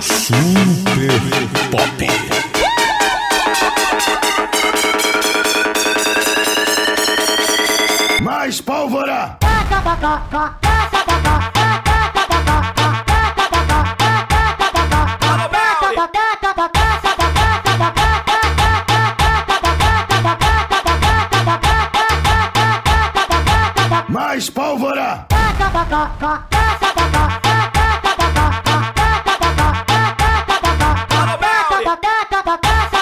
Super Pop. mais pólvora! Mais pólvora! taca, taca.